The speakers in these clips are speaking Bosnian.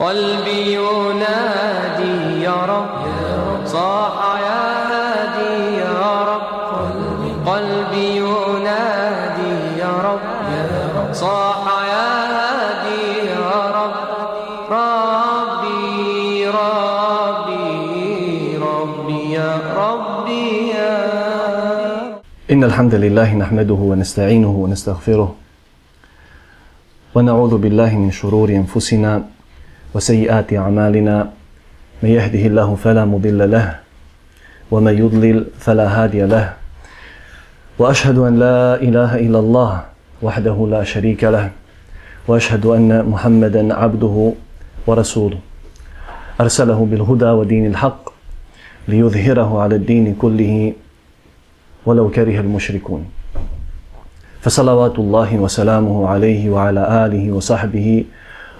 قلبي ينادي يا رب. صاح يا هادي يا رب. قلبي ينادي يا رب. صاح يا هادي يا رب. ربي ربي ربي يا ربي يا إن الحمد لله نحمده ونستعينه ونستغفره ونعوذ بالله من شرور أنفسنا وسيئات أعمالنا من يهده الله فلا مضل له ومن يضلل فلا هادي له. وأشهد أن لا إله إلا الله وحده لا شريك له وأشهد أن محمدا عبده ورسوله. أرسله بالهدى ودين الحق ليظهره على الدين كله ولو كره المشركون. فصلوات الله وسلامه عليه وعلى آله وصحبه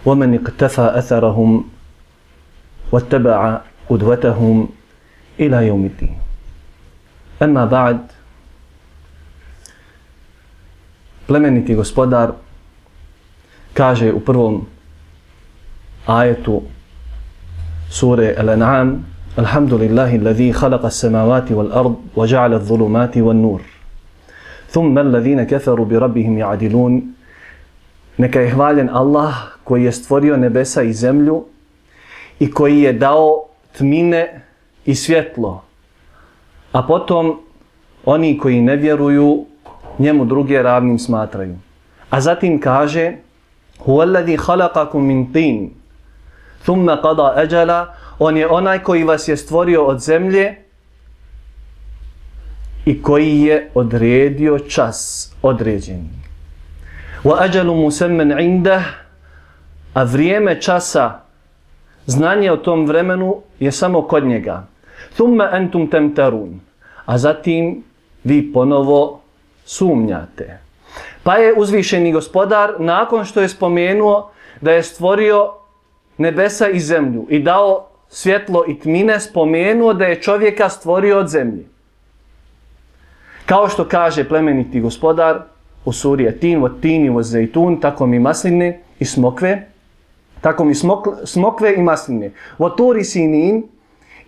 ومن اقتفى أثرهم واتبع قدوتهم إلى يوم الدين أما بعد plemeniti gospodar kaže u prvom ajetu sure Al-An'am Alhamdulillahi alladhi khalaqa as-samawati wal-ard wa ja'ala adh-dhulumati wan-nur thumma alladhina kafaru bi rabbihim ya'dilun Neka je hvaljen Allah koji je stvorio nebesa i zemlju i koji je dao tmine i svjetlo. A potom oni koji ne vjeruju njemu druge ravnim smatraju. A zatim kaže Huwa alladhi khalaqakum min tin thumma qada ajala on je onaj koji vas je stvorio od zemlje i koji je odredio čas određeni. Wa ajalu musamman 'indahu a vrijeme časa znanje o tom vremenu je samo kod njega. Thumma antum tamtarun. A zatim vi ponovo sumnjate. Pa je uzvišeni gospodar nakon što je spomenuo da je stvorio nebesa i zemlju i dao svjetlo i tmine, spomenuo da je čovjeka stvorio od zemlje. Kao što kaže plemeniti gospodar u suri Atin, wa tini, wa zajtun, tako mi masline i smokve, tako mi smokle, smokve i masline. Wa turi sinin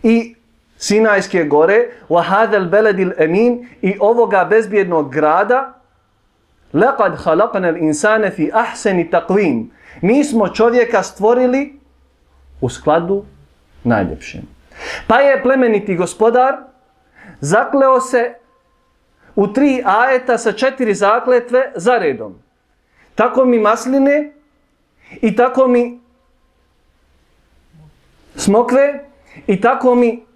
i Sinajske gore, wa hadal beledil emin i ovoga bezbjednog grada, laqad khalaqna al-insana fi ahsani taqwim. Mi smo čovjeka stvorili u skladu najljepšim. Pa je plemeniti gospodar zakleo se u tri ajeta sa četiri zakletve za redom. Tako mi masline i tako mi smokve i tako mi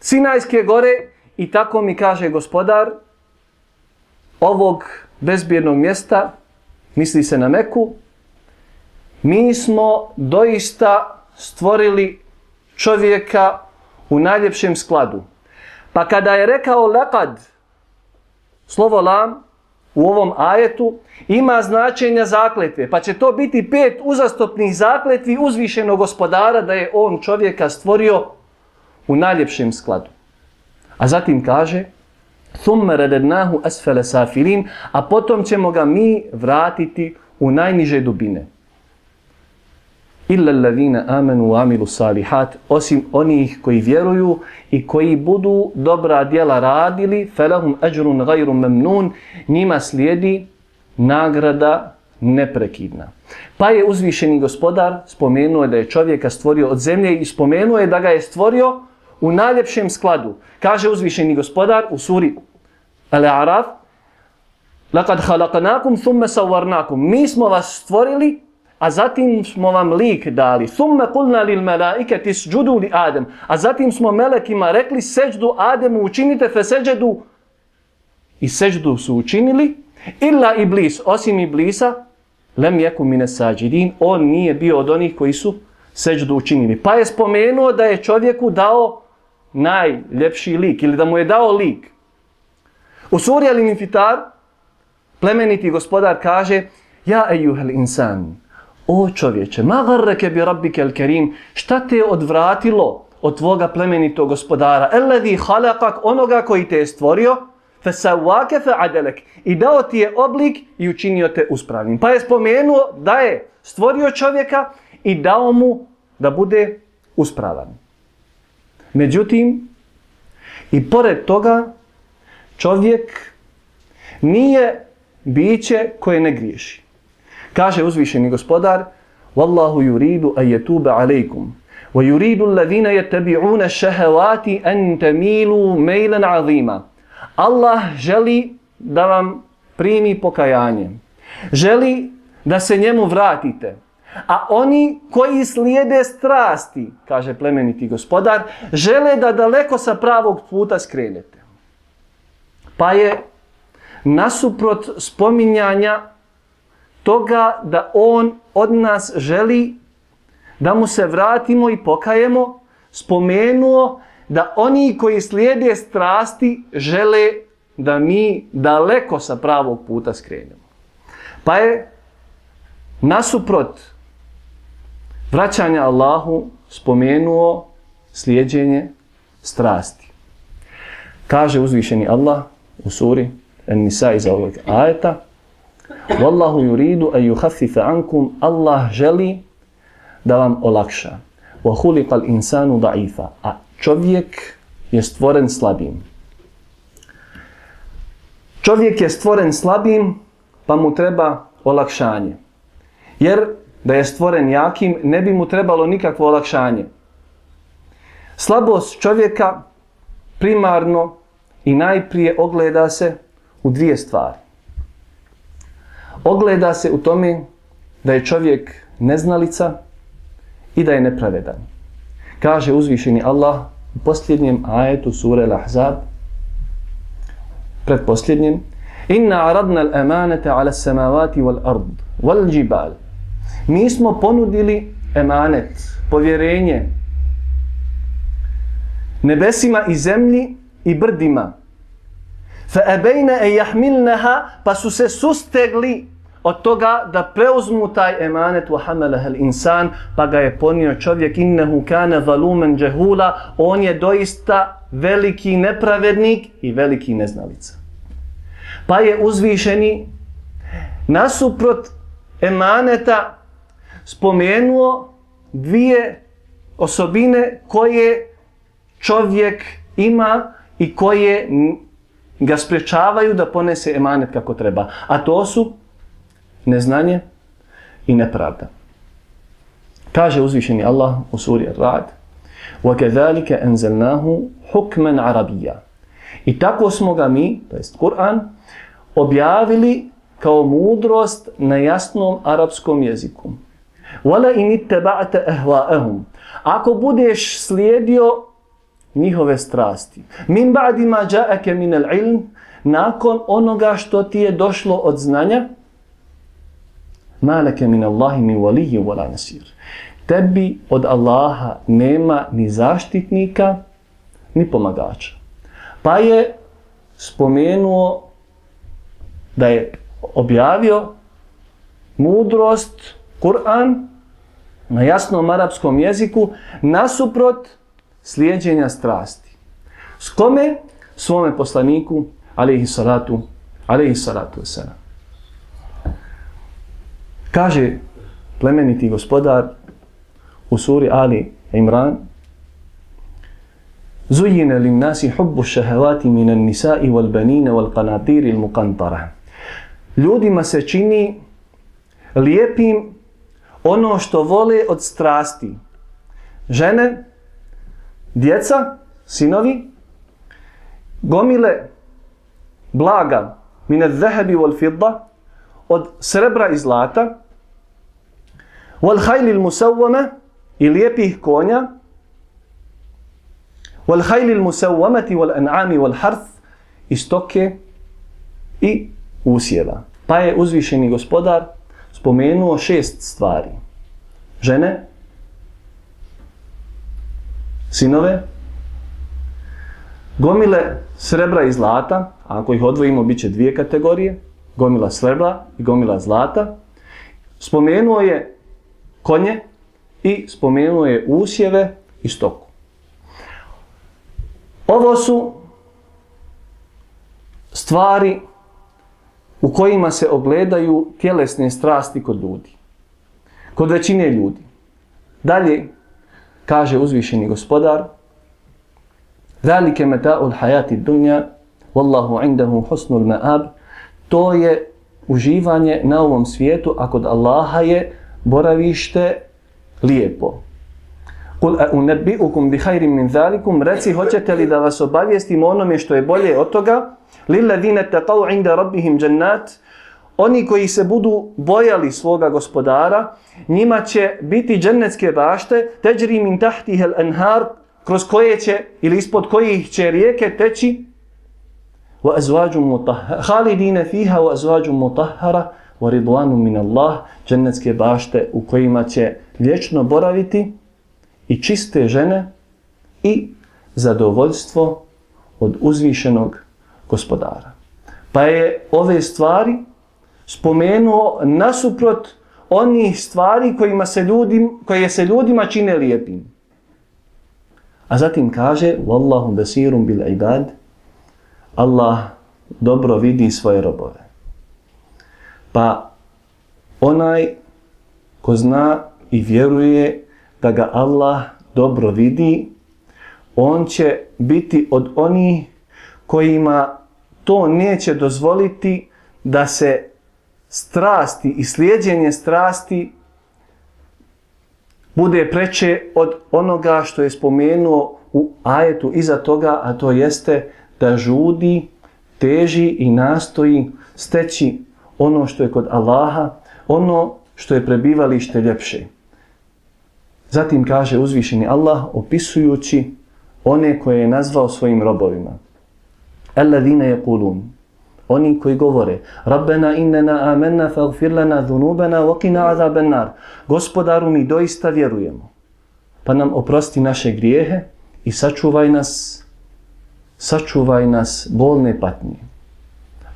Sinajske gore i tako mi kaže gospodar ovog bezbjednog mjesta, misli se na Meku, mi smo doista stvorili čovjeka u najljepšem skladu. Pa kada je rekao lekad, slovo lam, u ovom ajetu ima značenja zakletve. Pa će to biti pet uzastopnih zakletvi uzvišenog gospodara da je on čovjeka stvorio u najljepšem skladu. A zatim kaže ثُمَّ رَدَدْنَاهُ أَسْفَلَ سَافِلِينَ A potom ćemo ga mi vratiti u najniže dubine illa allazina amanu wa amilu salihat osim onih koji vjeruju i koji budu dobra djela radili falahum ajrun ghayru mamnun njima slijedi nagrada neprekidna. Pa je uzvišeni gospodar spomenuo da je čovjeka stvorio od zemlje i spomenuo je da ga je stvorio u najljepšem skladu. Kaže uzvišeni gospodar u suri Al-A'raf laqad khalaqnakum thumma sawwarnakum. Mi smo vas stvorili a zatim smo vam lik dali. Thumme kulna lil malaikati isjudu li Adem. A zatim smo melekima rekli seđdu Ademu učinite fe seđedu. I seđdu su učinili. Illa iblis, osim iblisa, lem jeku mine sađidin. On nije bio od onih koji su seđdu učinili. Pa je spomenuo da je čovjeku dao najljepši lik ili da mu je dao lik. U suri Al-Infitar plemeniti gospodar kaže Ja ejuhel insan, O čovječe, ma garreke bi rabbike al kerim, šta te je odvratilo od tvoga plemenitog gospodara? Alladhi halakak onoga koji te je stvorio, fesawake fe adelek, i dao ti je oblik i učinio te uspravnim. Pa je spomenuo da je stvorio čovjeka i dao mu da bude uspravan. Međutim, i pored toga, čovjek nije biće koje ne griješi. Kaže uzvišeni gospodar, Wallahu yuridu an yatuba alaykum wa yuridu alladhina yattabi'una ash-shahawati an tamilu maylan 'azima. Allah želi da vam primi pokajanje. Želi da se njemu vratite. A oni koji slijede strasti, kaže plemeniti gospodar, žele da daleko sa pravog puta skrenete. Pa je nasuprot spominjanja toga da on od nas želi da mu se vratimo i pokajemo, spomenuo da oni koji slijede strasti žele da mi daleko sa pravog puta skrenemo. Pa je nasuprot vraćanja Allahu spomenuo slijedjenje strasti. Kaže uzvišeni Allah u suri An-Nisa iz ovog ajeta Wallahu yuridu an yukhaffifa ankum Allah želi da vam olakša. Wa khuliqa al-insanu da'ifa. A čovjek je stvoren slabim. Čovjek je stvoren slabim, pa mu treba olakšanje. Jer da je stvoren jakim, ne bi mu trebalo nikakvo olakšanje. Slabost čovjeka primarno i najprije ogleda se u dvije stvari. Ogleda se u tome da je čovjek neznalica i da je nepravedan. Kaže uzvišeni Allah u posljednjem ajetu sure Al-Ahzab, predposljednjem, Inna aradna al-amanata ala samavati wal ard, wal jibal. Mi smo ponudili emanet, povjerenje, nebesima i zemlji i brdima. Fa abejna e yahmilnaha pa su se sustegli od toga da preuzmu taj emanet wa hamalaha insan pa ga je ponio čovjek innehu kana zalumen džehula on je doista veliki nepravednik i veliki neznalica. Pa je uzvišeni nasuprot emaneta spomenuo dvije osobine koje čovjek ima i koje ga sprečavaju da ponese emanet kako treba. A to su neznanje i nepravda. Kaže uzvišeni Allah u suri Ar-Ra'd وَكَذَلِكَ أَنزَلْنَاهُ حُكْمًا عَرَبِيًّا I tako smo ga mi, to jest Kur'an, objavili kao mudrost na jasnom arapskom jeziku. وَلَا إِنِ اتَّبَعْتَ أَهْوَاءَهُمْ Ako budeš slijedio njihove strasti. Min ba'di ma ja'aka min al-ilm, nakon onoga što ti je došlo od znanja, malaka min Allahi min waliyyin wala nasir. Tebi od Allaha nema ni zaštitnika, ni pomagača. Pa je spomenuo da je objavio mudrost, Kur'an, na jasnom arapskom jeziku, nasuprot slijedjenja strasti. S kome? Svome poslaniku, alaihi salatu, alaihi salatu wasalam. Kaže plemeniti gospodar u suri Ali Imran Zujine li nasi hubbu šehevati minan nisai wal banine wal il muqantara. Ljudima se čini lijepim ono što vole od strasti. Žene, djeca, sinovi, gomile blaga mine zahebi wal fidda, od srebra i zlata, wal hajlil musawwame i lijepih konja, wal hajlil musawwamati wal an'ami wal harth i stoke i usjeva. Pa je uzvišeni gospodar spomenuo šest stvari. Žene, sinove, gomile srebra i zlata, a ako ih odvojimo, bit će dvije kategorije, gomila srebra i gomila zlata. Spomenuo je konje i spomenuo je usjeve i stoku. Ovo su stvari u kojima se ogledaju tjelesne strasti kod ljudi. Kod većine ljudi. Dalje, kaže uzvišeni gospodar Zalike meta'ul hayati dunja Wallahu indahu husnul ma'ab. To je uživanje na ovom svijetu, a kod Allaha je boravište lijepo. Kul unabbi'ukum bi khairin min zalikum. Reci hoćete li da vas obavijestim onome što je bolje od toga? Lil ladina 'inda rabbihim jannat oni koji se budu bojali svoga gospodara njima će biti džennetske bašte teđri min tahtih al-anhar kroz koje će ili ispod kojih će rijeke teći wa azvađu mutahara, halidine fiha wa azvađu mutahara, wa ridwanun min Allah džennetske bašte u kojima će vječno boraviti i čiste žene i zadovoljstvo od uzvišenog gospodara. Pa je ove stvari spomenuo nasuprot onih stvari kojima se ljudim, koje se ljudima čine lijepim. A zatim kaže Wallahu basirum bil ibad Allah dobro vidi svoje robove. Pa onaj ko zna i vjeruje da ga Allah dobro vidi, on će biti od onih kojima to neće dozvoliti da se strasti i slijedjenje strasti bude preče od onoga što je spomenuo u ajetu iza toga, a to jeste da žudi, teži i nastoji steći ono što je kod Allaha, ono što je prebivalište ljepše. Zatim kaže uzvišeni Allah opisujući one koje je nazvao svojim robovima. Alladine je kulun. Oni koji govore Rabbena innena amenna faghfir lana dhunubana wa qina azaban nar. Gospodaru mi doista vjerujemo. Pa nam oprosti naše grijehe i sačuvaj nas sačuvaj nas bolne patnje.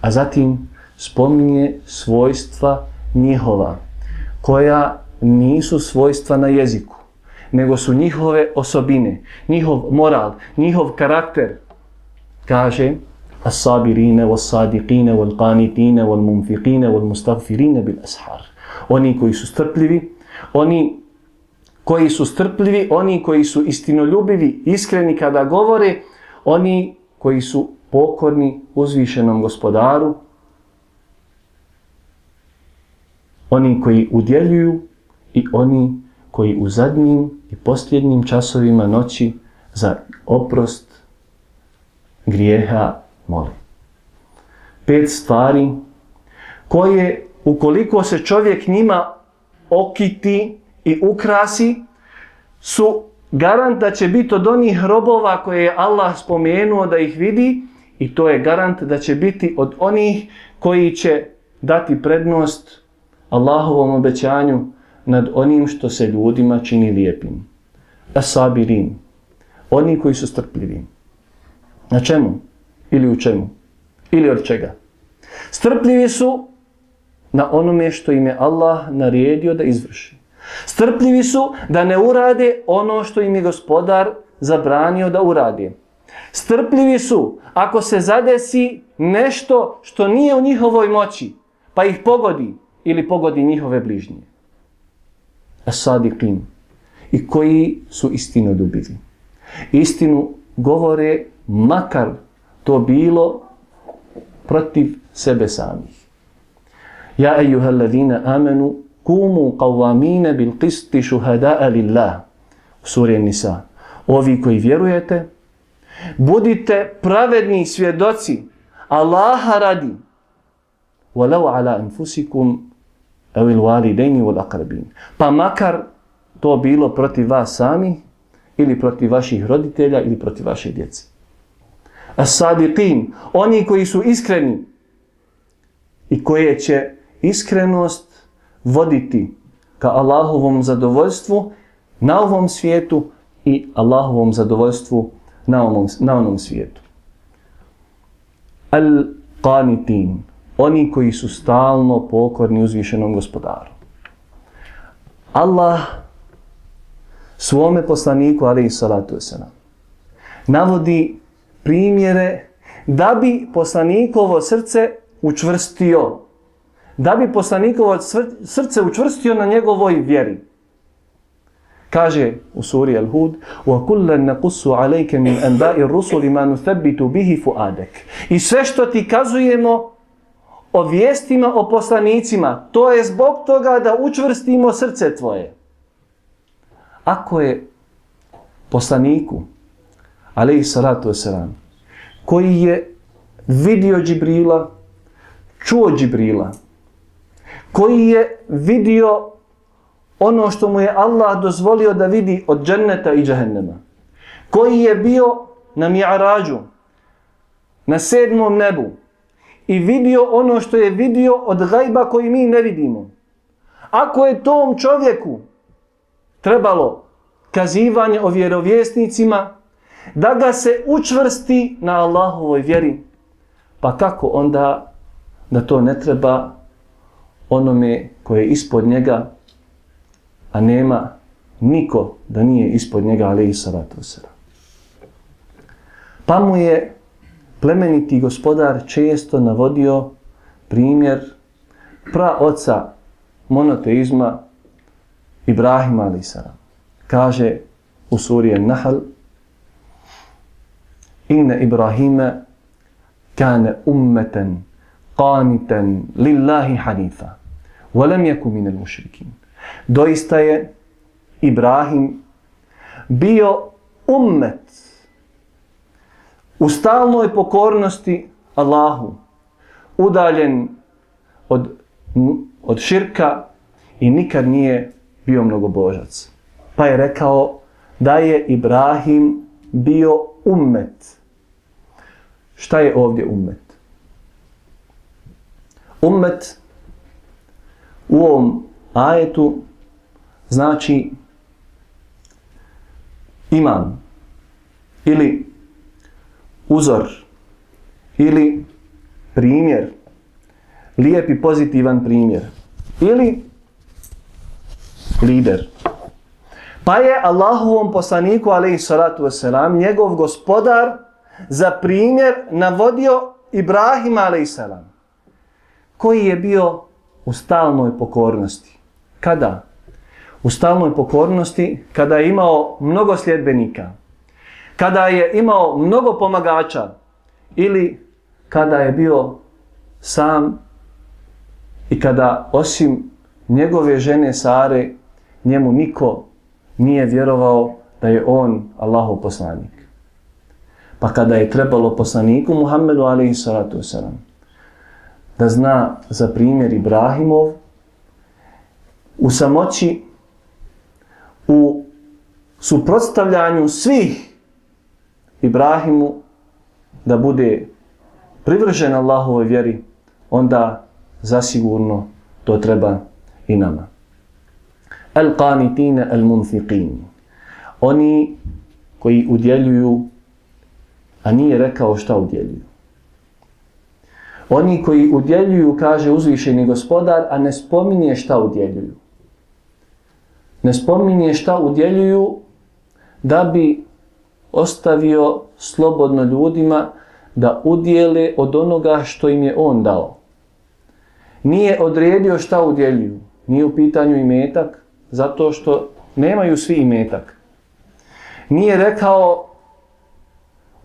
A zatim spominje svojstva njihova koja nisu svojstva na jeziku nego su njihove osobine, njihov moral, njihov karakter. Kaže, as-sabirine, was-sadiqine, wal-qanitine, wal-mumfiqine, wal-mustagfirine bil ashar. Oni koji su strpljivi, oni koji su strpljivi, oni koji su istinoljubivi, iskreni kada govore, oni koji su pokorni uzvišenom gospodaru, oni koji udjeljuju i oni koji u zadnjim i posljednjim časovima noći za oprost grijeha moli. Pet stvari koje ukoliko se čovjek njima okiti i ukrasi su garant da će biti od onih robova koje je Allah spomenuo da ih vidi i to je garant da će biti od onih koji će dati prednost Allahovom obećanju nad onim što se ljudima čini lijepim. Asabirin. Oni koji su strpljivi. Na čemu? Ili u čemu? Ili od čega? Strpljivi su na onome što im je Allah naredio da izvrši. Strpljivi su da ne urade ono što im je gospodar zabranio da urade. Strpljivi su ako se zadesi nešto što nije u njihovoj moći, pa ih pogodi ili pogodi njihove bližnje as-sadiqin i koji su istinoljubivi. Istinu govore makar to bilo protiv sebe samih. Ja ejuha alladhina amanu kumu qawamine bil qisti shuhada'a lillah. U suri Nisa. Ovi koji vjerujete, budite pravedni svjedoci Allaha radi. Walau ala anfusikum evil walidejni wal akrabin. Pa makar to bilo protiv vas sami ili protiv vaših roditelja ili protiv vaše djece. As-sadiqin, oni koji su iskreni i koje će iskrenost voditi ka Allahovom zadovoljstvu na ovom svijetu i Allahovom zadovoljstvu na onom, na onom svijetu. Al-qanitin, oni koji su stalno pokorni uzvišenom gospodaru. Allah svome poslaniku, ali i salatu wasalam, navodi primjere da bi poslanikovo srce učvrstio, da bi poslanikovo srce učvrstio na njegovoj vjeri. Kaže u suri Al-Hud وَكُلَّنْ نَقُسُّ عَلَيْكَ مِنْ أَنْبَاءِ الرُّسُلِ مَا نُثَبِّتُ بِهِ فُعَادَكَ I sve što ti kazujemo o vijestima, o poslanicima, to je zbog toga da učvrstimo srce tvoje. Ako je poslaniku, alaihi salatu wasalam, koji je vidio Džibrila, čuo Džibrila, koji je vidio ono što mu je Allah dozvolio da vidi od dženneta i džahennema, koji je bio na mi'arađu, na sedmom nebu, i vidio ono što je vidio od gajba koji mi ne vidimo. Ako je tom čovjeku trebalo kazivanje o vjerovjesnicima, da ga se učvrsti na Allahovoj vjeri, pa kako onda da to ne treba onome koje je ispod njega, a nema niko da nije ispod njega, ali i salatu Pa mu je plemeniti gospodar često navodio primjer pra oca monoteizma Ibrahima a.s. Kaže u suri Nahl Inna Ibrahima kane ummeten qanitan lillahi hanifa wa lam yakun min al-mushrikin. Doista je Ibrahim bio ummet u stalnoj pokornosti Allahu, udaljen od, od širka i nikad nije bio mnogobožac. Pa je rekao da je Ibrahim bio ummet. Šta je ovdje ummet? Ummet u ovom ajetu znači imam ili uzor ili primjer, lijep i pozitivan primjer ili lider. Pa je Allahovom poslaniku, alaihi salatu wasalam, njegov gospodar za primjer navodio Ibrahim a.s. koji je bio u stalnoj pokornosti. Kada? U stalnoj pokornosti, kada je imao mnogo sljedbenika, kada je imao mnogo pomagača ili kada je bio sam i kada osim njegove žene Sare njemu niko nije vjerovao da je on Allahov poslanik. Pa kada je trebalo poslaniku Muhammedu alaihi salatu wasalam da zna za primjer Ibrahimov u samoći u suprotstavljanju svih Ibrahimu da bude privržen Allahovoj vjeri, onda zasigurno to treba i nama. Al-qanitine al-munfiqin. Oni koji udjeljuju, a nije rekao šta udjeljuju. Oni koji udjeljuju, kaže uzvišeni gospodar, a ne spominje šta udjeljuju. Ne spominje šta udjeljuju da bi ostavio slobodno ljudima da udjele od onoga što im je on dao. Nije odredio šta udjeljuju. Nije u pitanju imetak, zato što nemaju svi imetak. Nije rekao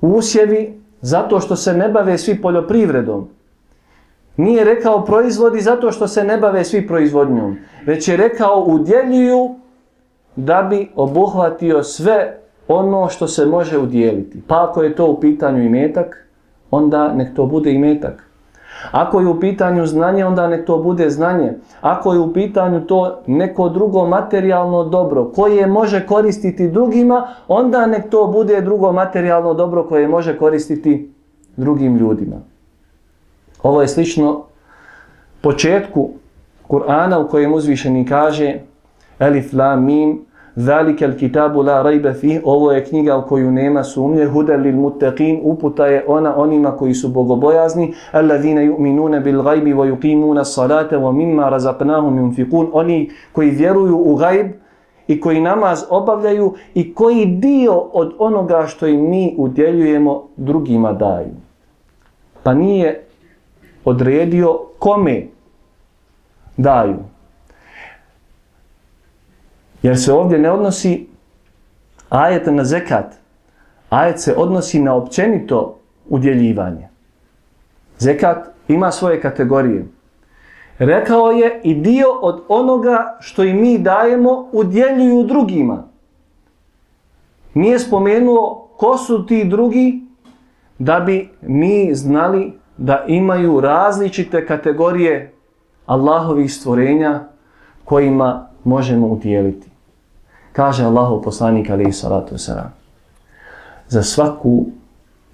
usjevi, zato što se ne bave svi poljoprivredom. Nije rekao proizvodi, zato što se ne bave svi proizvodnjom. Već je rekao udjeljuju da bi obuhvatio sve ono što se može udjeliti. Pa ako je to u pitanju imetak, onda nek to bude imetak. Ako je u pitanju znanje, onda nek to bude znanje. Ako je u pitanju to neko drugo materijalno dobro koje može koristiti drugima, onda nek to bude drugo materijalno dobro koje može koristiti drugim ljudima. Ovo je slično početku Kur'ana u kojem uzvišeni kaže Elif, La, Mim, Zalika al-kitabu la rayba fi, ovo je knjiga u koju nema sumnje, huda lil muttaqin, uputa je ona onima koji su bogobojazni, alladhina yu'minuna bil ghaibi wa yuqimuna as-salata wa mimma razaqnahum yunfiqun, oni koji vjeruju u gajb i koji namaz obavljaju i koji dio od onoga što im mi udjeljujemo drugima daju. Pa nije odredio kome daju. Jer se ovdje ne odnosi ajet na zekat. Ajet se odnosi na općenito udjeljivanje. Zekat ima svoje kategorije. Rekao je i dio od onoga što i mi dajemo udjeljuju drugima. Nije spomenuo ko su ti drugi da bi mi znali da imaju različite kategorije Allahovih stvorenja kojima možemo udjeliti. Kaže Allahu poslanik alaihi salatu wasalam. Za svaku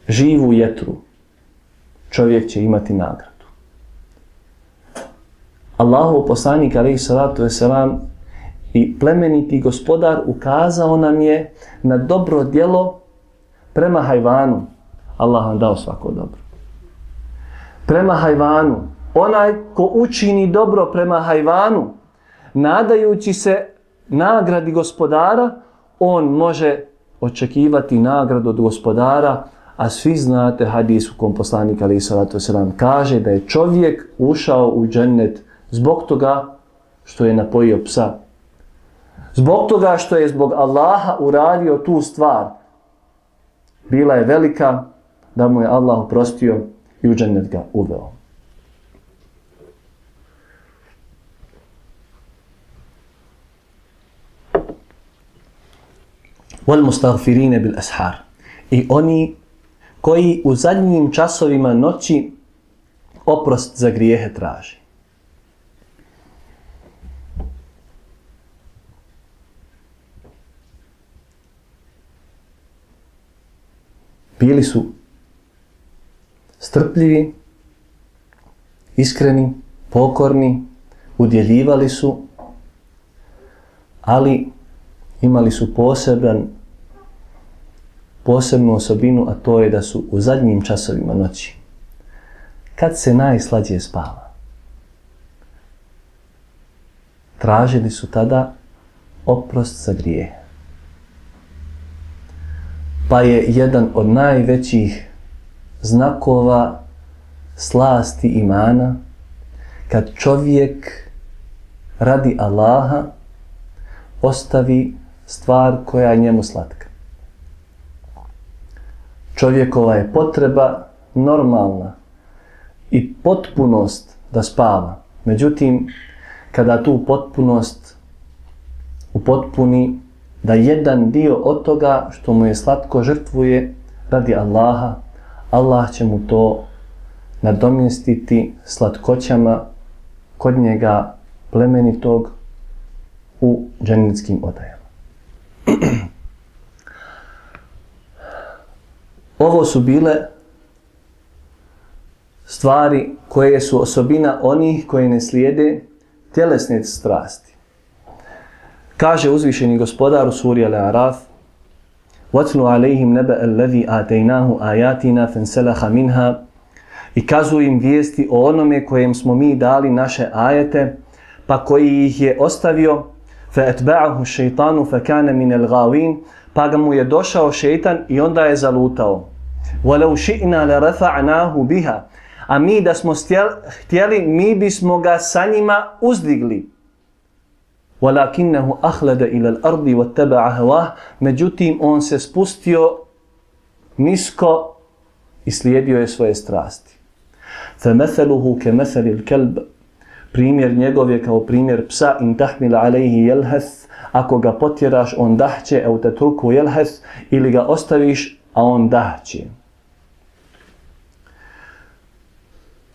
živu jetru čovjek će imati nagradu. Allahu poslanik alaihi salatu wasalam i plemeniti gospodar ukazao nam je na dobro djelo prema hajvanu. Allah vam dao svako dobro. Prema hajvanu. Onaj ko učini dobro prema hajvanu, nadajući se nagradi gospodara, on može očekivati nagradu od gospodara, a svi znate hadis u kom poslanik ali salatu Selam kaže da je čovjek ušao u džennet zbog toga što je napojio psa. Zbog toga što je zbog Allaha uradio tu stvar. Bila je velika da mu je Allah oprostio i u džennet ga uveo. wal mustaghfirine bil ashar. I oni koji u zadnjim časovima noći oprost za grijehe traži. Bili su strpljivi, iskreni, pokorni, udjeljivali su, ali imali su poseban posebnu osobinu, a to je da su u zadnjim časovima noći, kad se najslađe spava, tražili su tada oprost za grije. Pa je jedan od najvećih znakova slasti imana kad čovjek radi Allaha ostavi stvar koja je njemu slatka. Čovjekova je potreba normalna i potpunost da spava. Međutim, kada tu potpunost upotpuni da jedan dio od toga što mu je slatko žrtvuje radi Allaha, Allah će mu to nadomjestiti slatkoćama kod njega plemenitog u dženetskim odajama. Ovo su bile stvari koje su osobina onih koji ne slijede tjelesne strasti. Kaže uzvišeni gospodar u suri Al-Araf وَاتْلُ عَلَيْهِمْ نَبَأَ الَّذِي آتَيْنَاهُ آيَاتِنَا فَنْسَلَحَ مِنْهَا I kazuju im vijesti o onome kojem smo mi dali naše ajete, pa koji ih je ostavio, فَأَتْبَعَهُ الشَّيْطَانُ فَكَانَ مِنَ الْغَاوِينَ Pa ga mu je došao šeitan i onda je zalutao. وَلَوْ شِئْنَا لَرَفَعْنَاهُ بِهَا A mi da smo htjeli, mi bismo ga sa njima uzdigli. وَلَكِنَّهُ أَخْلَدَ إِلَى الْأَرْضِ وَاتَّبَعَ هَوَاهُ Međutim, on se spustio nisko i slijedio je svoje strasti. فَمَثَلُهُ كَمَثَلِ الْكَلْبِ Primjer njegov je kao primjer psa in tahmila alejhi jelheth ako ga potjeraš on dahće au tetruku jelheth ili ga ostaviš a on dahće.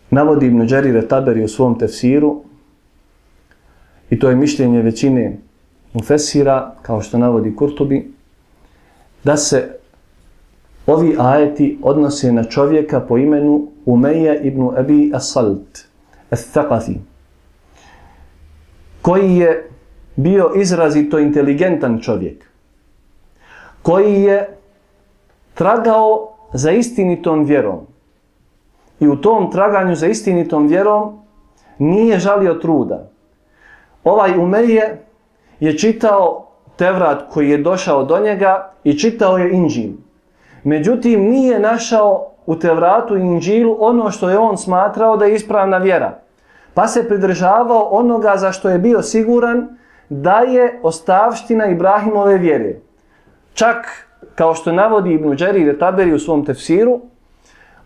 Navodi Ibn Đerire Taberi u svom tefsiru I to je mišljenje većine mufesira, kao što navodi Kurtubi, da se ovi ajeti odnose na čovjeka po imenu Umeja ibn Abi Asalt, al-Thaqafi, koji je bio izrazito inteligentan čovjek, koji je tragao za istinitom vjerom. I u tom traganju za istinitom vjerom nije žalio truda ovaj Umeje je čitao Tevrat koji je došao do njega i čitao je Inđil. Međutim, nije našao u Tevratu i Inđilu ono što je on smatrao da je ispravna vjera. Pa se pridržavao onoga za što je bio siguran da je ostavština Ibrahimove vjere. Čak, kao što navodi Ibn Đeri Taberi u svom tefsiru,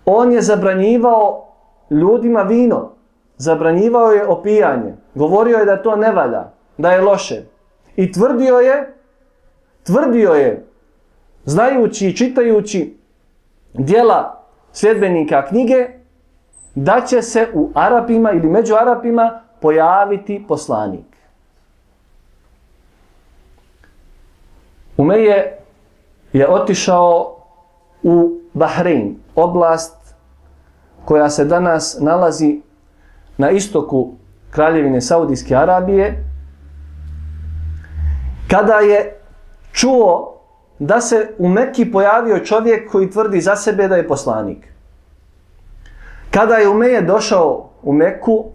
on je zabranjivao ljudima vino, zabranjivao je opijanje, govorio je da to ne valja, da je loše. I tvrdio je, tvrdio je, znajući i čitajući dijela sljedbenika knjige, da će se u Arapima ili među Arapima pojaviti poslanik. Umeje je otišao u Bahrein, oblast koja se danas nalazi na istoku kraljevine Saudijske Arabije, kada je čuo da se u Mekki pojavio čovjek koji tvrdi za sebe da je poslanik. Kada je Umeje došao u Mekku,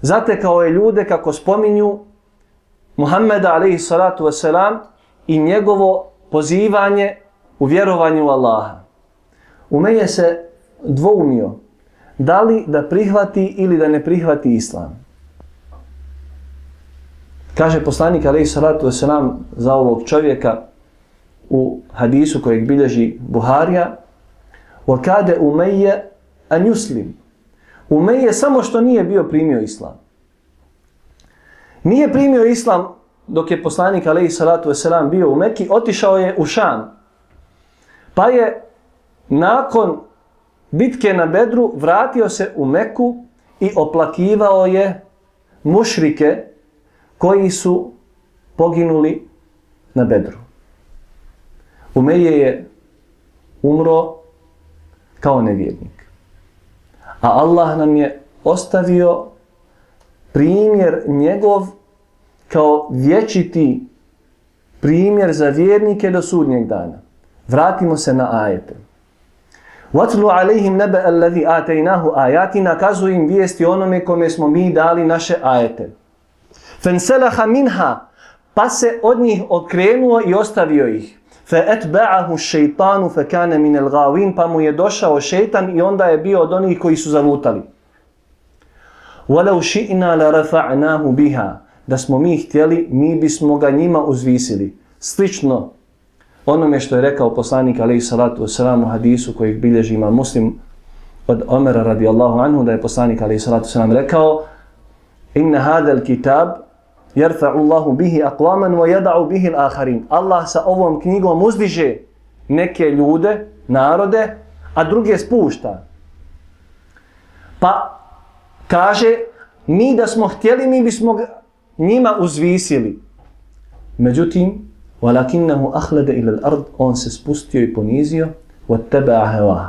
zatekao je ljude kako spominju Muhammeda alaihi salatu wasalam i njegovo pozivanje u vjerovanju Allaha. Umeje se dvoumio da li da prihvati ili da ne prihvati islam. Kaže poslanik alaihi salatu wasalam za ovog čovjeka u hadisu kojeg bilježi Buharija وَكَادَ أُمَيَّ أَنْ يُسْلِمْ Umeje samo što nije bio primio islam. Nije primio islam dok je poslanik alaihi salatu wasalam bio u Mekki, otišao je u Šam. Pa je nakon bitke na Bedru vratio se u Meku i oplakivao je mušrike koji su poginuli na Bedru. Umeje je umro kao nevjernik. A Allah nam je ostavio primjer njegov kao vječiti primjer za vjernike do sudnjeg dana. Vratimo se na ajete. Vatlu alaihim nebe alladhi atejnahu ajatina, kazu im vijesti onome kome smo mi dali naše ajete. Fenselaha minha, pa se od njih okrenuo i ostavio ih. Fe etba'ahu šeitanu fe kane minel gavin, pa mu je došao šeitan i onda je bio od onih koji su zavutali. Walau ši'na la rafa'nahu biha, da smo mi htjeli, mi bismo ga njima uzvisili. Slično onome što je rekao poslanik alaihi salatu wasalam u hadisu kojeg bilježi ima muslim od Omera radijallahu anhu, da je poslanik alaihi salatu wasalam rekao inna hadal kitab jerfa'u Allahu bihi aqwaman wa yad'u bihi al-akharin. Allah sa ovom knjigom uzdiže neke ljude, narode, a druge spušta. Pa kaže mi da smo htjeli mi bismo njima uzvisili. Međutim, walakinnahu akhlada ila al-ard, on se spustio i ponizio, wattaba'a hawa.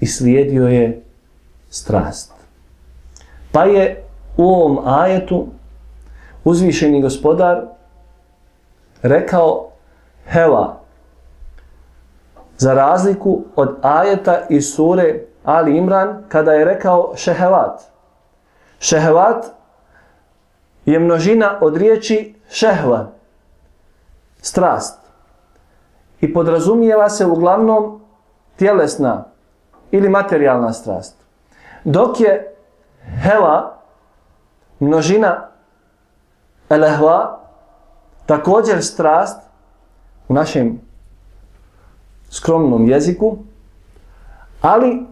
I slijedio je strast. Pa je u ovom ajetu uzvišeni gospodar rekao heva za razliku od ajeta iz sure Ali Imran kada je rekao šehevat. Šehevat je množina od riječi šehva, strast. I podrazumijeva se uglavnom tjelesna ili materijalna strast. Dok je heva množina elehva, također strast u našem skromnom jeziku, ali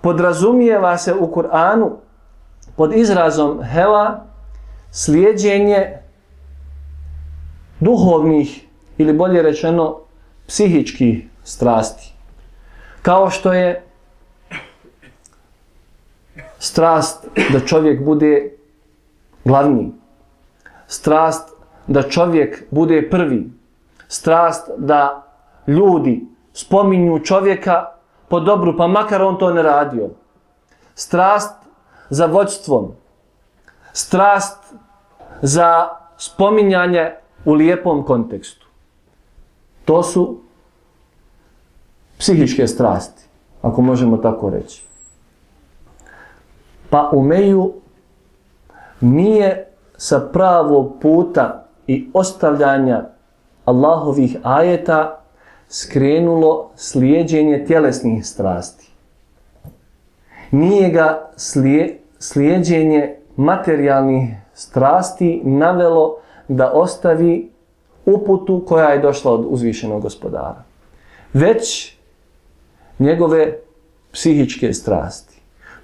podrazumijeva se u Kur'anu pod izrazom heva slijedjenje duhovnih ili bolje rečeno psihičkih strasti. Kao što je strast da čovjek bude glavni, strast da čovjek bude prvi, strast da ljudi spominju čovjeka po dobru, pa makar on to ne radio, strast za vođstvom, strast za spominjanje u lijepom kontekstu. To su psihičke strasti, ako možemo tako reći. Pa umeju nije sa pravog puta i ostavljanja Allahovih ajeta skrenulo slijedjenje tjelesnih strasti. Nije ga slije, slijedjenje materijalnih strasti navelo da ostavi uputu koja je došla od uzvišenog gospodara. Već njegove psihičke strasti.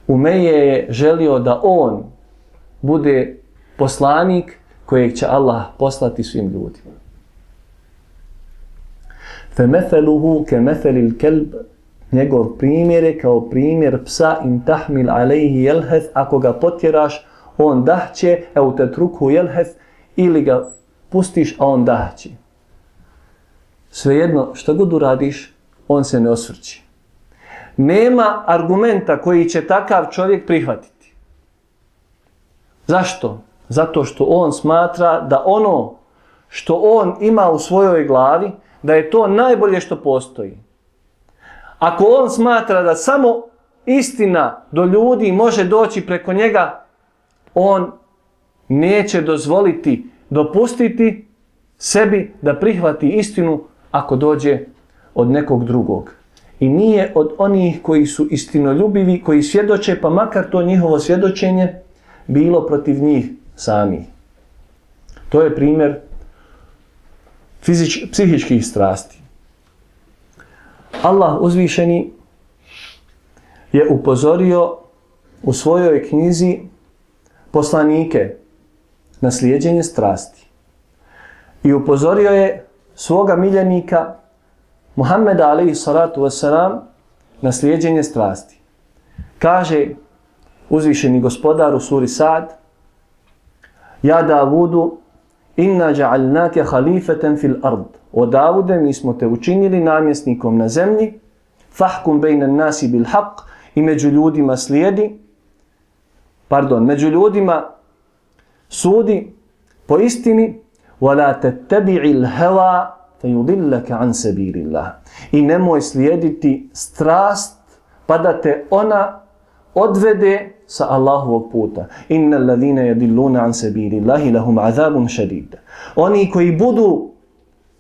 Umeje je želio da on bude poslanik kojeg će Allah poslati svim ljudima. فَمَثَلُهُ كَمَثَلِ الْكَلْبِ Njegov primjer je kao primjer psa in tahmil alejhi jelheth, ako ga potjeraš, on dahće, evo te truku jelhef, ili ga pustiš, a on dahće. Svejedno, što god uradiš, on se ne osvrći. Nema argumenta koji će takav čovjek prihvatiti. Zašto? Zato što on smatra da ono što on ima u svojoj glavi, da je to najbolje što postoji. Ako on smatra da samo istina do ljudi može doći preko njega, on neće dozvoliti, dopustiti sebi da prihvati istinu ako dođe od nekog drugog. I nije od onih koji su istinoljubivi, koji svjedoče, pa makar to njihovo svjedočenje bilo protiv njih sami. To je primjer fizič, psihičkih strasti. Allah uzvišeni je upozorio u svojoj knjizi poslanike na slijedjenje strasti. I upozorio je svoga miljenika Muhammeda alaihi salatu wasalam na slijedjenje strasti. Kaže uzvišeni gospodar u suri Sad Ja Davudu inna ja'alnake halifeten fil ard. O Davude, mi smo te učinili namjesnikom na zemlji, fahkum bejna nasi bil haq, i među ljudima slijedi, pardon, među ljudima sudi po istini, وَلَا تَتَّبِعِ الْهَوَا فَيُضِلَّكَ عَنْ an sabilillah. I nemoj slijediti strast pa da te ona odvede sa Allahovog puta. Inna alladhina yadilluna an sabilillahi lahum azabun shadid. Oni koji budu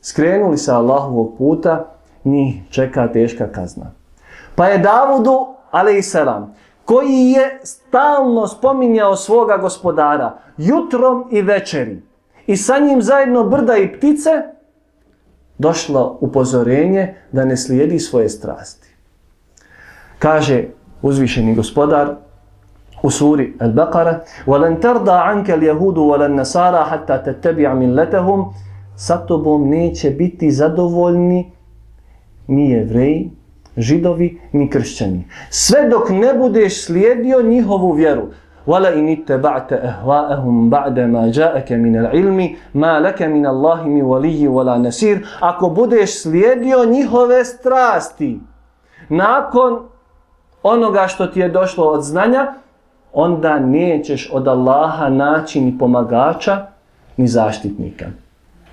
skrenuli sa Allahovog puta, njih čeka teška kazna. Pa je Davudu, alejsalam, koji je stalno spominjao svoga gospodara jutrom i večeri i sa njim zajedno brda i ptice, došlo upozorenje da ne slijedi svoje strasti. Kaže uzvišeni gospodar u suri Al-Baqara وَلَنْ تَرْضَ عَنْكَ الْيَهُودُ وَلَنْ نَسَارَ حَتَّى تَتَّبِعَ مِنْ لَتَهُمْ Sa tobom neće biti zadovoljni ni jevreji, židovi, ni kršćani. Sve dok ne budeš slijedio njihovu vjeru. وَلَا إِنِ اتَّبَعْتَ أَهْوَاءَهُمْ بَعْدَ مَا جَاءَكَ مِنَ الْعِلْمِ مَا لَكَ مِنَ اللَّهِ مِنْ وَلِيِّ وَلَا نَسِيرٍ Ako budeš slijedio njihove strasti, nakon onoga što ti je došlo od znanja, onda nećeš od Allaha naći ni pomagača, ni zaštitnika.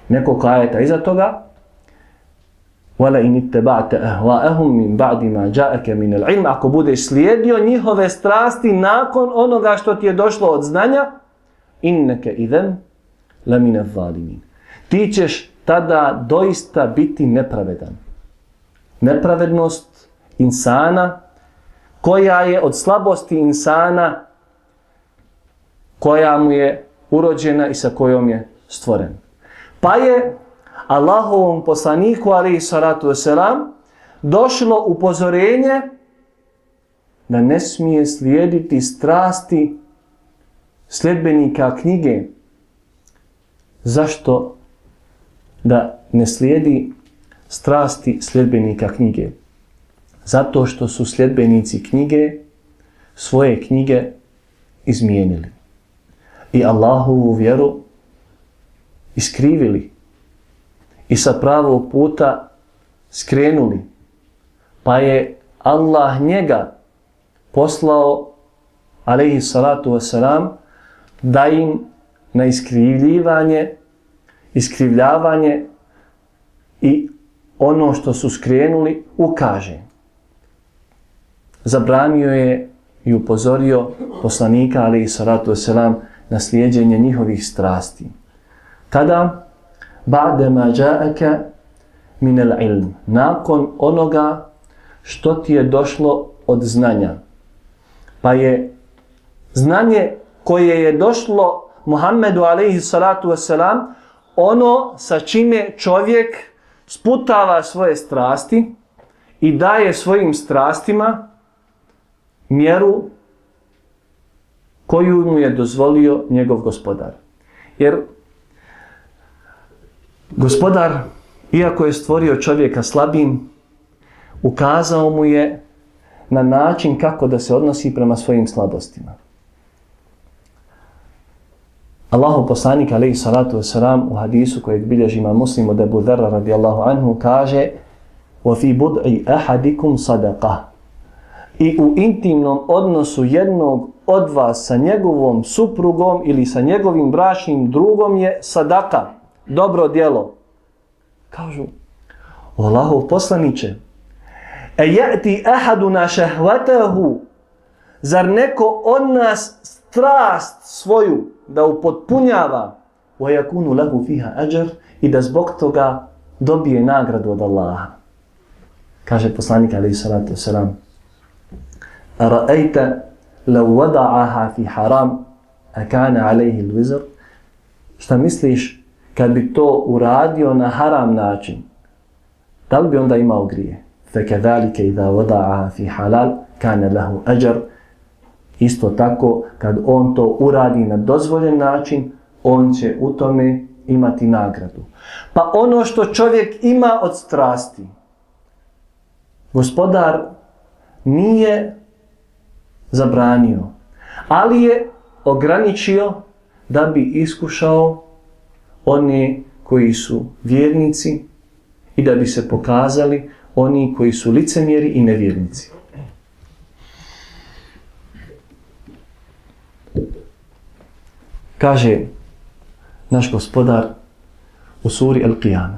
Neko kajeta iza toga, Wala in ittaba'ta ahwa'ahum min ba'di ma ja'aka min al-'ilm ako budeš slijedio njihove strasti nakon onoga što ti je došlo od znanja innaka idhan la min adh-dhalimin ti ćeš tada doista biti nepravedan nepravednost insana koja je od slabosti insana koja mu je urođena i sa kojom je stvoren. Pa je Allahovom poslaniku, ali salatu wasalam, došlo upozorenje da ne smije slijediti strasti sljedbenika knjige. Zašto da ne slijedi strasti sljedbenika knjige? Zato što su sljedbenici knjige svoje knjige izmijenili. I Allahovu vjeru iskrivili i sa pravog puta skrenuli. Pa je Allah njega poslao, alaihi salatu wasalam, da im na iskrivljivanje, iskrivljavanje i ono što su skrenuli ukaže. Zabranio je i upozorio poslanika, alaihi salatu wasalam, na slijedjenje njihovih strasti. Tada, ba'de ma ja'aka min al-ilm. Nakon onoga što ti je došlo od znanja. Pa je znanje koje je došlo Muhammedu alaihi salatu wasalam ono sa čime čovjek sputava svoje strasti i daje svojim strastima mjeru koju mu je dozvolio njegov gospodar. Jer gospodar, iako je stvorio čovjeka slabim, ukazao mu je na način kako da se odnosi prema svojim slabostima. Allahu poslanik alejhi salatu vesselam u hadisu kojeg bilježi ima Muslim od Abu Dharra radijallahu anhu kaže: "Wa fi bud'i ahadikum sadaqa." I u intimnom odnosu jednog od vas sa njegovom suprugom ili sa njegovim bračnim drugom je sadaka, dobro djelo. Kažu, o Allahov poslaniće, e ja'ti ahaduna šehvatahu, zar neko od nas strast svoju da upotpunjava wa yakunu lahu fiha ajr i da zbog toga dobije nagradu od Allaha. Kaže poslanik alejhi salatu selam: "Ara'aita law wada'aha fi haram akana alayhi al-wizr?" Šta misliš kad bi to uradio na haram način? Da li bi onda imao grije? فَكَذَلِكَ إِذَا وَضَعَهَا فِي حَلَالٍ كَانَ لَهُ أَجْرٌ Isto tako, kad on to uradi na dozvoljen način, on će u tome imati nagradu. Pa ono što čovjek ima od strasti, gospodar nije zabranio, ali je ograničio da bi iskušao one koji su vjernici i da bi se pokazali oni koji su licemjeri i nevjernici. Kaže naš gospodar u suri Al-Qiyama.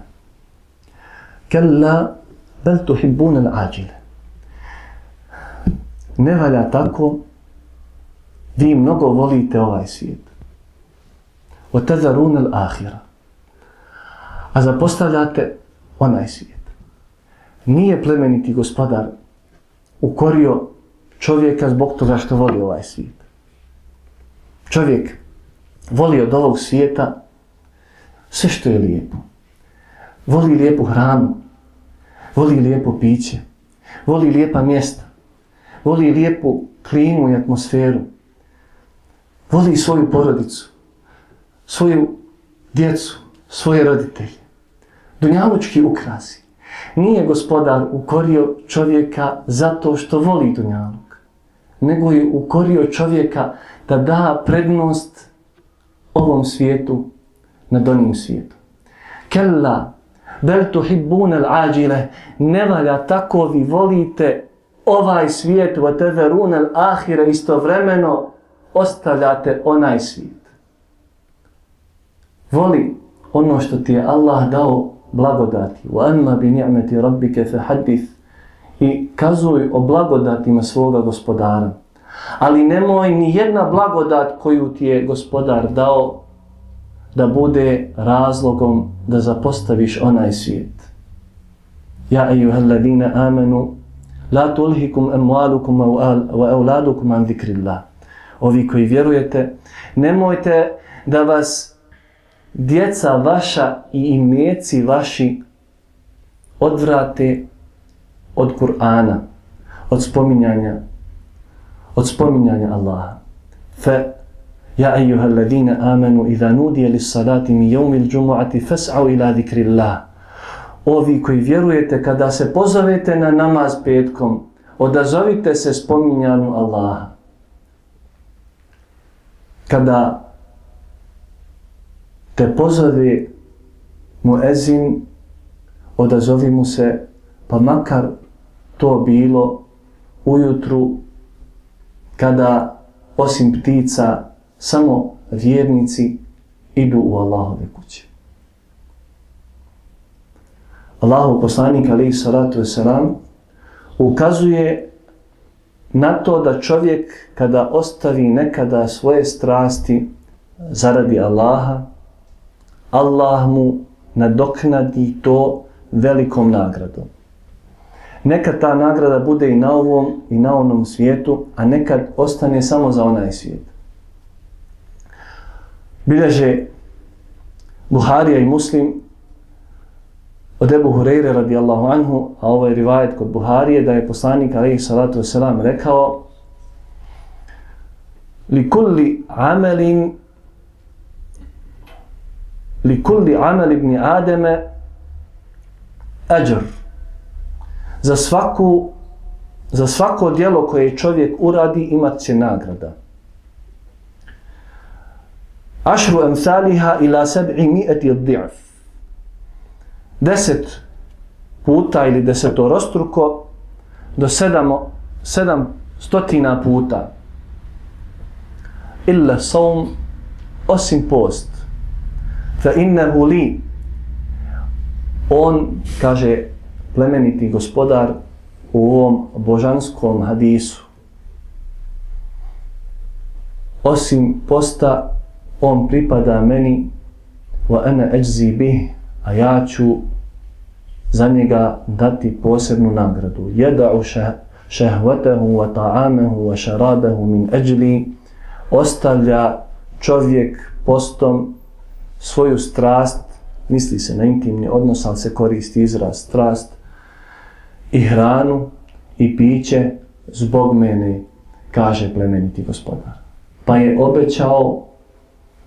Kalla bel tuhibbun al-ađile. Ne valja tako, vi mnogo volite ovaj svijet. O tezarun. A zapostavljate onaj svijet. Nije plemeniti gospodar ukorio čovjeka zbog toga što voli ovaj svijet. Čovjek voli od ovog svijeta sve što je lijepo. Voli lijepu hranu, voli lijepo piće, voli lijepa mjesta, voli lijepu klimu i atmosferu, voli svoju porodicu, svoju djecu, svoje roditelje. Dunjalučki ukrasi. Nije gospodar ukorio čovjeka zato što voli Dunjaluk, nego je ukorio čovjeka da da prednost ovom svijetu nad onim svijetom. Kella, bel tuhibbun al ađile, ne valja tako vi volite ovaj svijet, wa teverun al ahire, istovremeno ostavljate onaj svijet. Voli ono što ti je Allah dao blagodati. Wa anma bi ni'mati rabbika fe hadith. I kazuj o blagodatima svoga gospodara. Ali nemoj ni jedna blagodat koju ti je gospodar dao da bude razlogom da zapostaviš onaj svijet. Ja ejuhel ladina amenu la tulhikum amwalukum wa euladukum an zikrillah. Ovi koji vjerujete, nemojte da vas djeca vaša i imeci vaši odvrate od Kur'ana, od spominjanja od spominjanja Allaha. Fa ja ejuha alladine amanu idha nudiya lis-salati min yawm al-jum'ati fas'au ila Allah. Ovi koji vjerujete kada se pozovete na namaz petkom, odazovite se spominjanju Allaha. Kada te pozove muezin, odazovi mu se, pa makar to bilo ujutru kada osim ptica samo vjernici idu u Allahove kuće. Allahu poslanik alaihi salatu wasalam ukazuje na to da čovjek kada ostavi nekada svoje strasti zaradi Allaha, Allah mu nadoknadi to velikom nagradom. Nekad ta nagrada bude i na ovom i na onom svijetu, a nekad ostane samo za onaj svijet. Bileže Buharija i Muslim od Ebu Hureyre radijallahu anhu, a ovo je rivajet kod Buharije, da je poslanik alaihi salatu wasalam rekao li kulli amelin li kulli amal ibn Ademe ađr. Za svaku za svako djelo koje čovjek uradi imat će nagrada. Ašru emsaliha ila seb'i mi'eti di'af. Deset puta ili desetorostruko do sedam, sedam stotina puta. Illa saum osim post. Fa innehu li on, kaže plemeniti gospodar, u ovom božanskom hadisu. Osim posta, on pripada meni wa ana ajzi bih, a ja ću za njega dati posebnu nagradu. Jeda'u shahwatahu wa ta'amahu wa sharabahu min ajli, ostavlja čovjek postom svoju strast, misli se na intimni odnos, ali se koristi izraz strast, i hranu i piće zbog mene, kaže plemeniti gospodar. Pa je obećao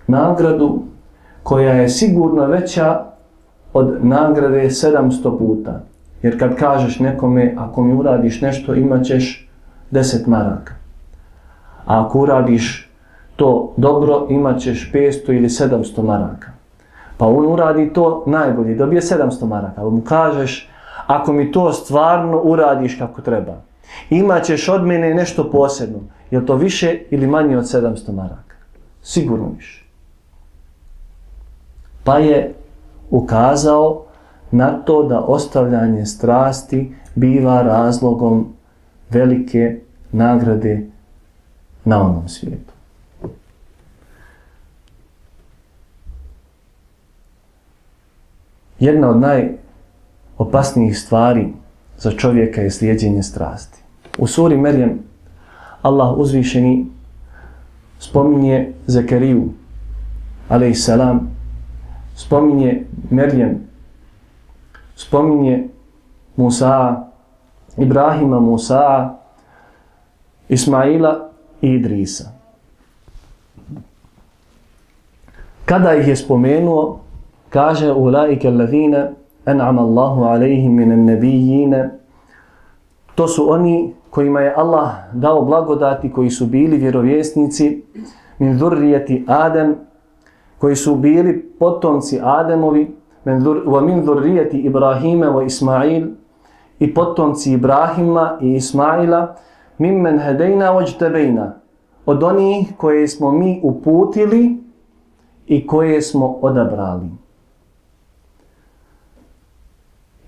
nagradu koja je sigurno veća od nagrade 700 puta. Jer kad kažeš nekome, ako mi uradiš nešto, imat ćeš 10 maraka. A ako uradiš to dobro, imat ćeš 500 ili 700 maraka. Pa on uradi to najbolje, dobije 700 maraka. Ali mu kažeš, ako mi to stvarno uradiš kako treba. Imaćeš od mene nešto posebno. Je to više ili manje od 700 maraka? Sigurno više. Pa je ukazao na to da ostavljanje strasti biva razlogom velike nagrade na onom svijetu. Jedna od naj opasnijih stvari za čovjeka je slijedjenje strasti. U suri Merjem Allah uzvišeni spominje Zekeriju, alaihissalam, spominje Merjem, spominje Musa, Ibrahima Musa, Ismaila i Idrisa. Kada ih je spomenuo, kaže ulaike allazina an'ama Allahu alejhim minan nabiyyin to su oni kojima je Allah dao blagodati koji su bili vjerovjesnici min zurrijeti Adem koji su bili potomci Ademovi wa min zurrijeti Ibrahima wa Ismail i potomci Ibrahima i Ismaila mimmen hedejna ođtebejna od onih koje smo mi uputili i koje smo odabrali.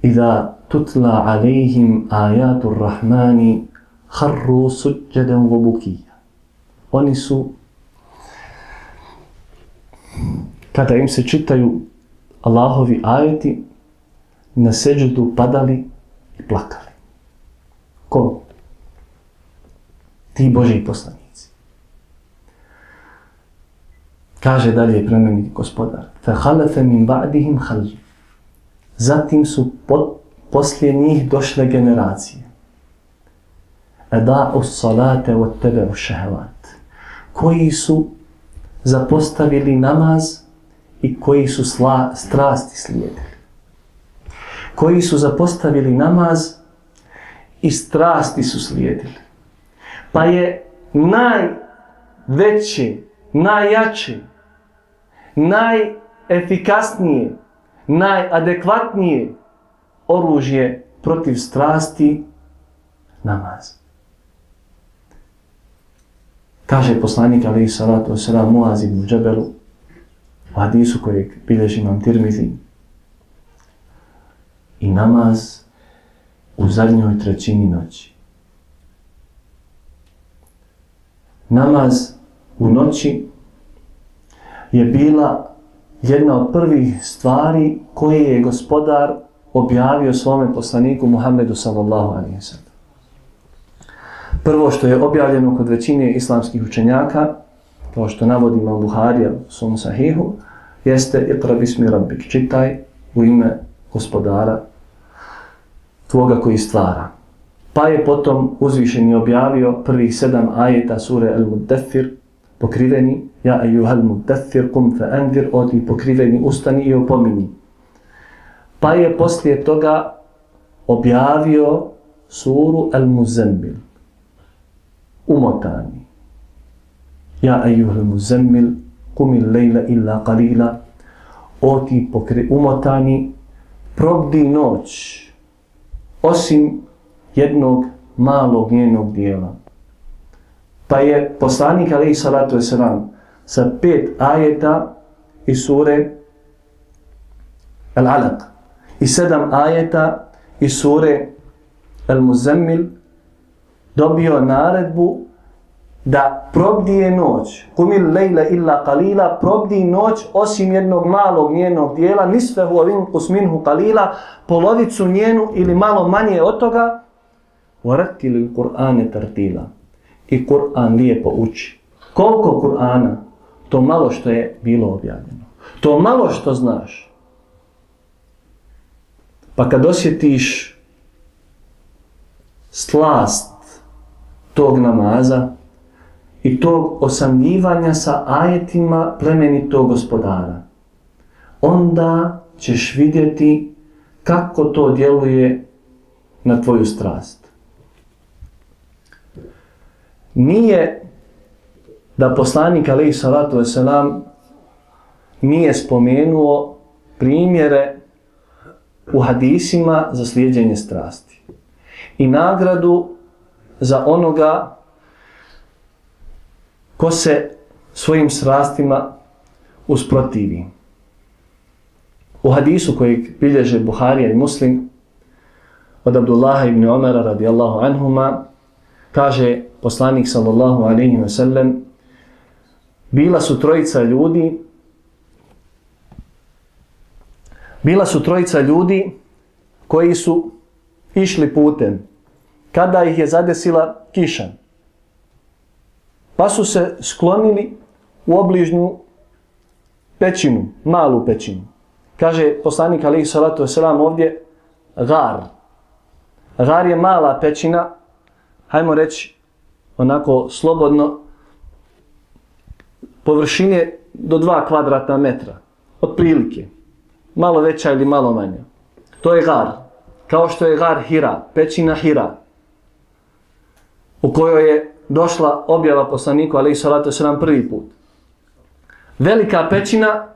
إذا تتلى عليهم آيات الرحمن خروا سجدا وبكيا Oni su, kada im se čitaju Allahovi ajeti, na seđudu padali i plakali. Ko? Ti Boži poslanici. Kaže dalje plemeniti gospodar. فَحَلَفَ مِنْ بَعْدِهِمْ خَلْجِ Zatim su pod, poslije njih došle generacije. Eda'u salate od tebe u šehevat. Koji su zapostavili namaz i koji su sla, strasti slijedili. Koji su zapostavili namaz i strasti su slijedili. Pa je najveće, najjače, najefikasnije najadekvatnije oružje protiv strasti namaz. Kaže poslanik Ali Salatu Osara Muaz ibn Džabelu u hadisu kojeg bilježi imam tirmizi i namaz u zadnjoj trećini noći. Namaz u noći je bila jedna od prvih stvari koje je gospodar objavio svome poslaniku Muhammedu sallallahu alaihi wa sallam. Prvo što je objavljeno kod većine islamskih učenjaka, to što navodimo Buharija u svom sahihu, jeste Iqra bismi rabbik. Čitaj u ime gospodara tvoga koji stvara. Pa je potom uzvišeni objavio prvih sedam ajeta sure Al-Muddathir, pokriveni, ja ejuhal muddathir, kum fa andir, odi pokriveni, ustani i opomini. Pa je poslije toga objavio suru al muzemmil, umotani. Ja ejuhal muzammil, kumil lejla illa qalila, oti pokri, umotani, probdi noć, osim jednog malog njenog dijela. Pa je poslanik Ali Salatu Veselam sa pet ajeta i sure Al-Alaq i sedam ajeta i sure Al-Muzammil dobio naredbu da probdije noć, kumil lejla illa kalila, probdi noć osim jednog malog njenog dijela, nisfehu ovin kusminhu kalila, polovicu njenu ili malo manje od toga, uratili Kur'ane tartila. I Kur'an lijepo uči. Koliko Kur'ana? To malo što je bilo objavljeno. To malo što znaš. Pa kad osjetiš slast tog namaza, i tog osamljivanja sa ajetima plemenitog gospodara. Onda ćeš vidjeti kako to djeluje na tvoju strast. Nije da poslanik alaih salatu wasalam nije spomenuo primjere u hadisima za slijedjenje strasti i nagradu za onoga ko se svojim strastima usprotivi. U hadisu kojeg bilježe Buharija i Muslim od Abdullaha ibn Omara radijallahu anhuma kaže poslanik sallallahu alaihi wa sallam bila su trojica ljudi bila su trojica ljudi koji su išli putem kada ih je zadesila kiša Pa su se sklonili u obližnju pećinu, malu pećinu. Kaže poslanik alaihi salatu wasalam ovdje, gar. Gar je mala pećina, hajmo reći onako slobodno, površine do 2 kvadratna metra, otprilike. Malo veća ili malo manja. To je gar. Kao što je gar Hira, pećina Hira, u kojoj je došla objava poslaniku, ali i salatu se nam prvi put. Velika pećina,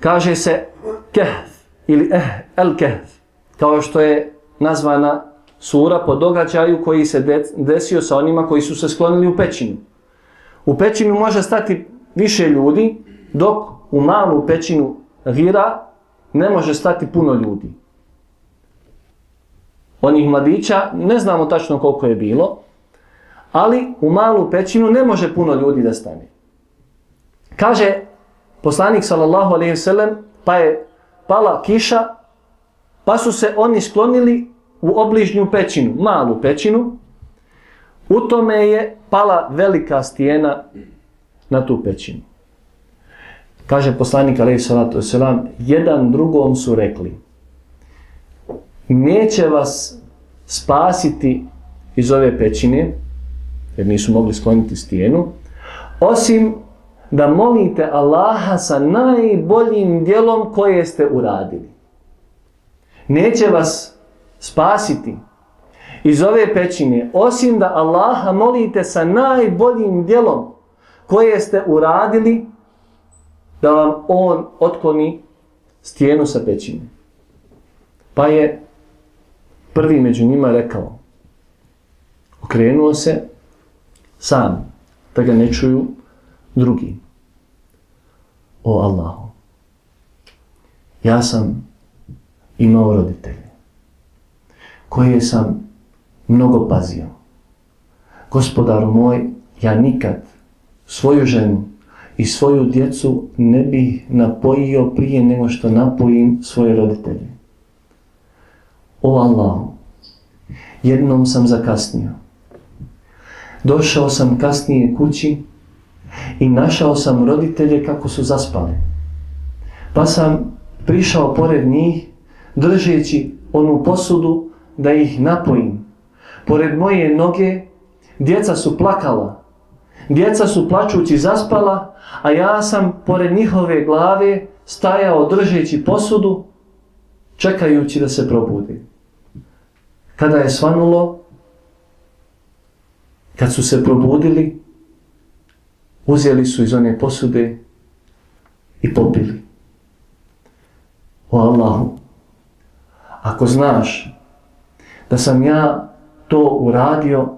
kaže se kehf ili eh, el kehf, kao što je nazvana sura po događaju koji se desio sa onima koji su se sklonili u pećinu. U pećinu može stati više ljudi, dok u malu pećinu gira ne može stati puno ljudi. Onih mladića, ne znamo tačno koliko je bilo, ali u malu pećinu ne može puno ljudi da stane. Kaže poslanik sallallahu alejhi ve sellem, pa je pala kiša, pa su se oni sklonili u obližnju pećinu, malu pećinu. U tome je pala velika stijena na tu pećinu. Kaže poslanik alaihi salatu selam, jedan drugom su rekli: Neće vas spasiti iz ove pećine, jer nisu mogli skloniti stijenu, osim da molite Allaha sa najboljim dijelom koje ste uradili. Neće vas spasiti iz ove pećine, osim da Allaha molite sa najboljim dijelom koje ste uradili, da vam On otkloni stijenu sa pećine. Pa je prvi među njima rekao, okrenuo se sam, da ga ne čuju drugi. O Allahu, ja sam imao roditelje koje sam mnogo pazio. Gospodar moj, ja nikad svoju ženu i svoju djecu ne bih napojio prije nego što napojim svoje roditelje. O Allah, jednom sam zakasnio. Došao sam kasnije kući i našao sam roditelje kako su zaspali. Pa sam prišao pored njih držeći onu posudu da ih napojim. Pored moje noge djeca su plakala. Djeca su plačući zaspala, a ja sam pored njihove glave stajao držeći posudu, čekajući da se probudi. Kada je svanulo, kad su se probudili, uzeli su iz one posude i popili. O Allahu, ako znaš da sam ja to uradio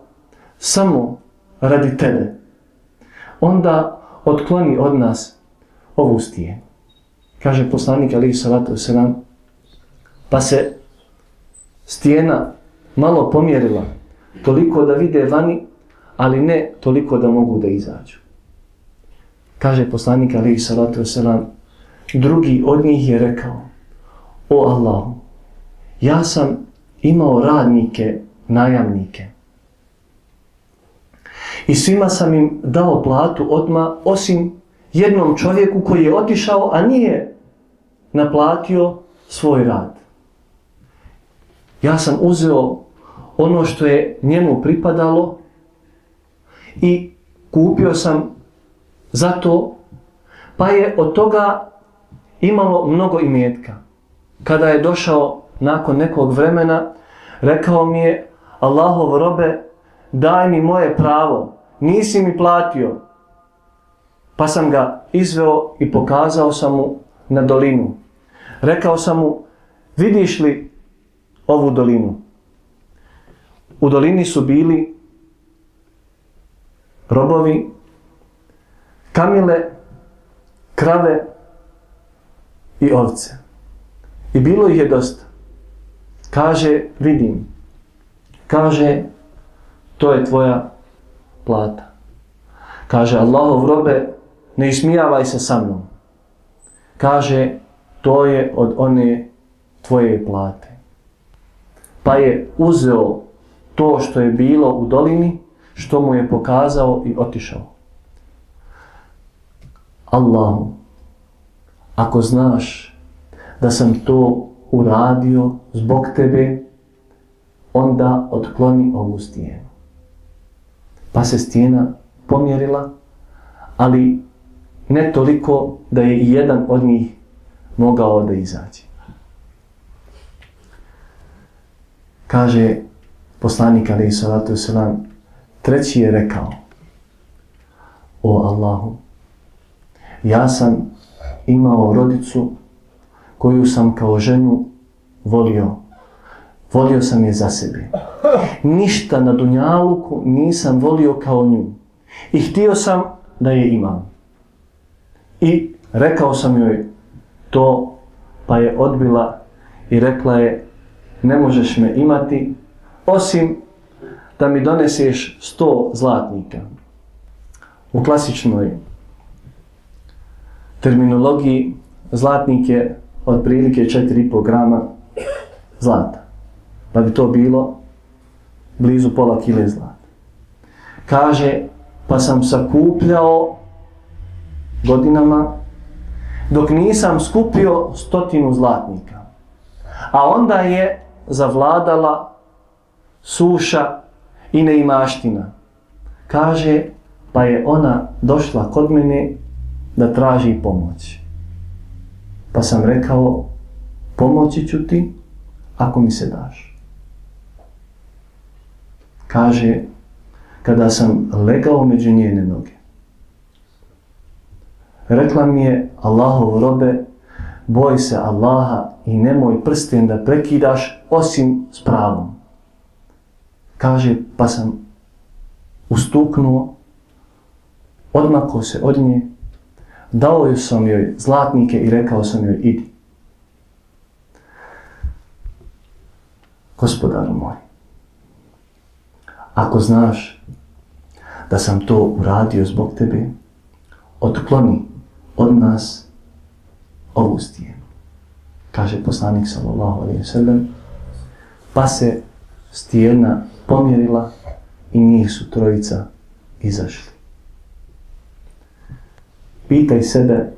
samo radi tebe, onda otkloni od nas ovu stijenu. Kaže poslanik Ali Salatu Selam, pa se stijena malo pomjerila, toliko da vide vani, ali ne toliko da mogu da izađu. Kaže poslanik Ali Salatu Selam, drugi od njih je rekao, o Allahu, ja sam imao radnike, najamnike. I svima sam im dao platu odma osim jednom čovjeku koji je otišao, a nije naplatio svoj rad. Ja sam uzeo ono što je njemu pripadalo i kupio sam za to, pa je od toga imalo mnogo imetka. Kada je došao nakon nekog vremena, rekao mi je, Allahov robe, daj mi moje pravo, nisi mi platio. Pa sam ga izveo i pokazao sam mu na dolinu. Rekao sam mu, vidiš li ovu dolinu? U dolini su bili robovi, kamile, krave i ovce. I bilo ih je dosta. Kaže, vidim. Kaže, to je tvoja plata. Kaže, Allahov robe, ne ismijavaj se sa mnom. Kaže, to je od one tvoje plate. Pa je uzeo to što je bilo u dolini, što mu je pokazao i otišao. Allahu, ako znaš da sam to uradio zbog tebe, onda otkloni ovu stijenu. Pa se stijena pomjerila, ali ne toliko da je i jedan od njih mogao da izađe. Kaže poslanik Ali Salatu Selam, treći je rekao, o Allahu, ja sam imao rodicu koju sam kao ženu volio. Volio sam je za sebe. Ništa na Dunjaluku nisam volio kao nju. I htio sam da je imam. I rekao sam joj to, pa je odbila i rekla je ne možeš me imati osim da mi doneseš 100 zlatnika. U klasičnoj terminologiji zlatnik je otprilike 4,5 grama zlata. Pa bi to bilo blizu pola kile zlata. Kaže, pa sam sakupljao godinama dok nisam skupio stotinu zlatnika. A onda je zavladala suša i neimaština. Kaže, pa je ona došla kod mene da traži pomoć. Pa sam rekao, pomoći ću ti ako mi se daš. Kaže, kada sam legao među njene noge, rekla mi je, Allahov robe, boj se Allaha i nemoj prsten da prekidaš osim s pravom. Kaže, pa sam ustuknuo, odmako se od nje dao sam joj zlatnike i rekao sam joj idi. Gospodaru moj, ako znaš da sam to uradio zbog tebe, otkloni od nas ovu stijenu. Kaže poslanik sallallahu alaihi wa sallam, pa se stijena pomjerila i njih su trojica izašli pitaj sebe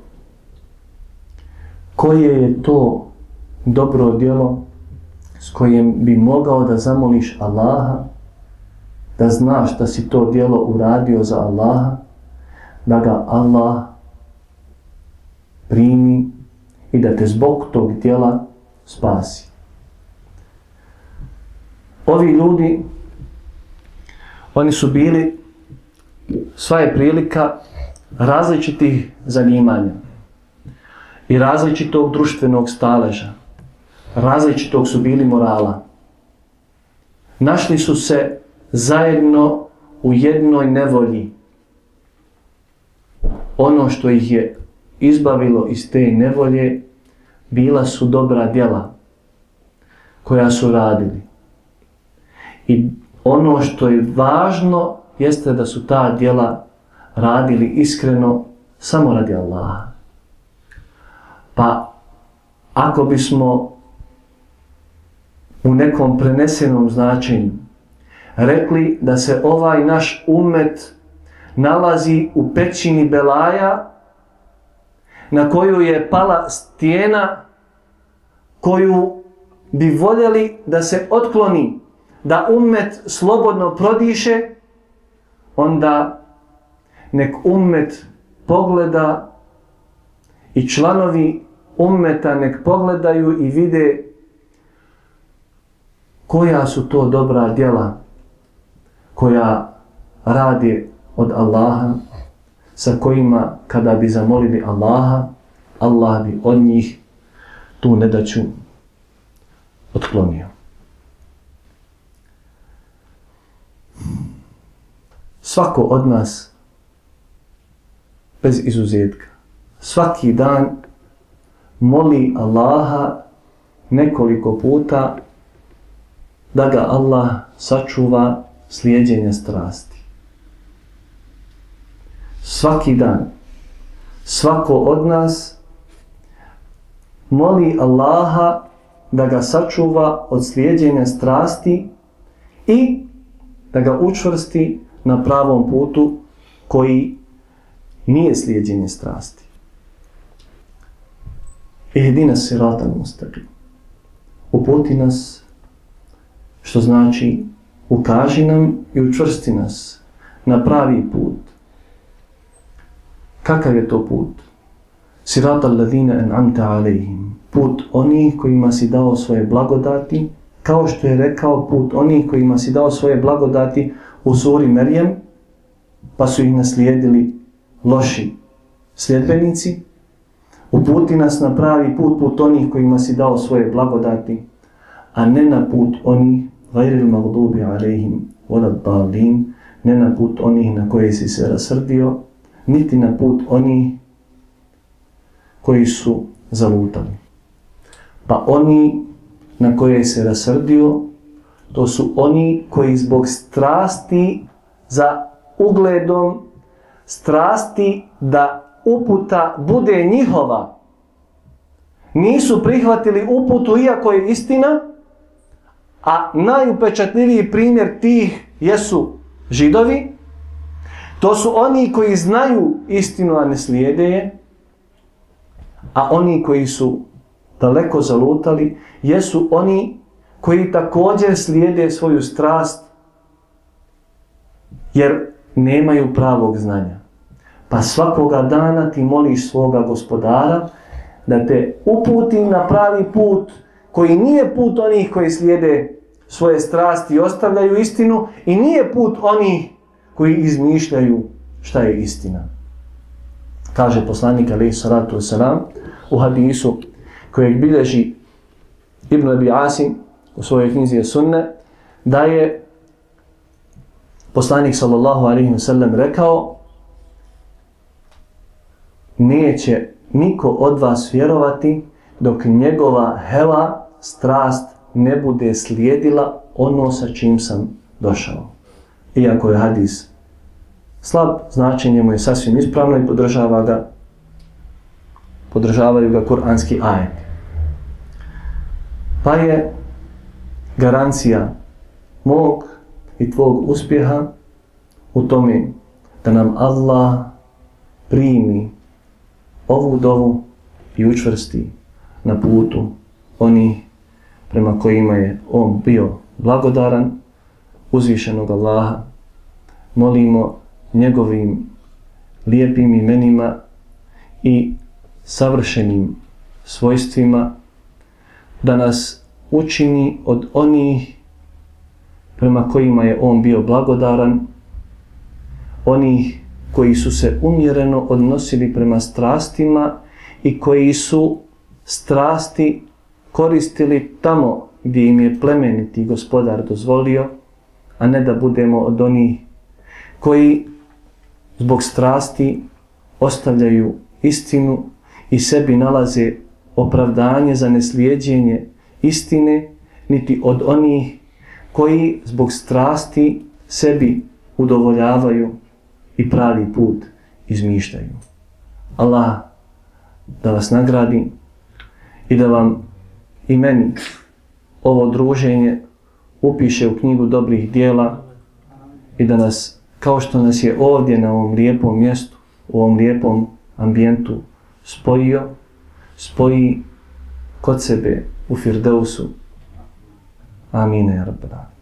koje je to dobro djelo s kojim bi mogao da zamoliš Allaha, da znaš da si to djelo uradio za Allaha, da ga Allah primi i da te zbog tog djela spasi. Ovi ljudi, oni su bili, sva je prilika različitih zanimanja i različitog društvenog staleža. Različitog su bili morala. Našli su se zajedno u jednoj nevolji. Ono što ih je izbavilo iz te nevolje bila su dobra djela koja su radili. I ono što je važno jeste da su ta djela radili iskreno samo radi Allaha. Pa ako bismo u nekom prenesenom značenju rekli da se ovaj naš umet nalazi u pećini Belaja na koju je pala stijena koju bi voljeli da se otkloni, da umet slobodno prodiše, onda nek ummet pogleda i članovi ummeta nek pogledaju i vide koja su to dobra djela koja radi od Allaha sa kojima kada bi zamolili Allaha Allah bi od njih tu nedaću otklonio. Svako od nas bez izuzetka svaki dan moli Allaha nekoliko puta da ga Allah sačuva slijedjenja strasti. Svaki dan, svako od nas moli Allaha da ga sačuva od slijedjenja strasti i da ga učvrsti na pravom putu koji nije slijedjenje strasti. Ehdina siratan mustaqim. Uputi nas, što znači ukaži nam i učvrsti nas na pravi put. Kakav je to put? Sirata alladhina an'amta alayhim. Put onih kojima si dao svoje blagodati, kao što je rekao put onih kojima si dao svoje blagodati u suri Merijem, pa su ih naslijedili loši sljedbenici, Uputi nas na pravi put, put onih kojima si dao svoje blagodati, a ne na put onih, gajril magdubi alejhim, vodat balin, ne na put onih na koje si se rasrdio, niti na put onih koji su zalutali. Pa oni na koje se rasrdio, to su oni koji zbog strasti za ugledom, strasti da uputa bude njihova, nisu prihvatili uputu iako je istina, a najupečatljiviji primjer tih jesu židovi, to su oni koji znaju istinu, a ne slijede je, a oni koji su daleko zalutali, jesu oni koji također slijede svoju strast, jer nemaju pravog znanja. Pa svakoga dana ti moliš svoga gospodara da te uputi na pravi put koji nije put onih koji slijede svoje strasti i ostavljaju istinu i nije put onih koji izmišljaju šta je istina. Kaže poslanik alaih salatu wasalam u hadisu kojeg bilježi Ibn Abi Asim u svojoj knjizi Sunne da je poslanik sallallahu alaihi wa sallam rekao neće niko od vas vjerovati dok njegova hela, strast, ne bude slijedila ono sa čim sam došao. Iako je hadis slab, značenje mu je sasvim ispravno i podržava ga, podržavaju ga kuranski ajet. Pa je garancija mog i tvog uspjeha u tome da nam Allah primi ovu dovu i učvrsti na putu oni prema kojima je on bio blagodaran uzvišenog Allaha. Molimo njegovim lijepim imenima i savršenim svojstvima da nas učini od onih prema kojima je on bio blagodaran, onih koji su se umjereno odnosili prema strastima i koji su strasti koristili tamo gdje im je plemeniti gospodar dozvolio, a ne da budemo od onih koji zbog strasti ostavljaju istinu i sebi nalaze opravdanje za neslijedjenje istine, niti od onih koji zbog strasti sebi udovoljavaju i pravi put izmišljaju. Allah da vas nagradi i da vam i meni ovo druženje upiše u knjigu dobrih dijela i da nas, kao što nas je ovdje na ovom lijepom mjestu, u ovom lijepom ambijentu spojio, spoji kod sebe u Firdeusu. ആമീൻ റബ്ബിലാണ്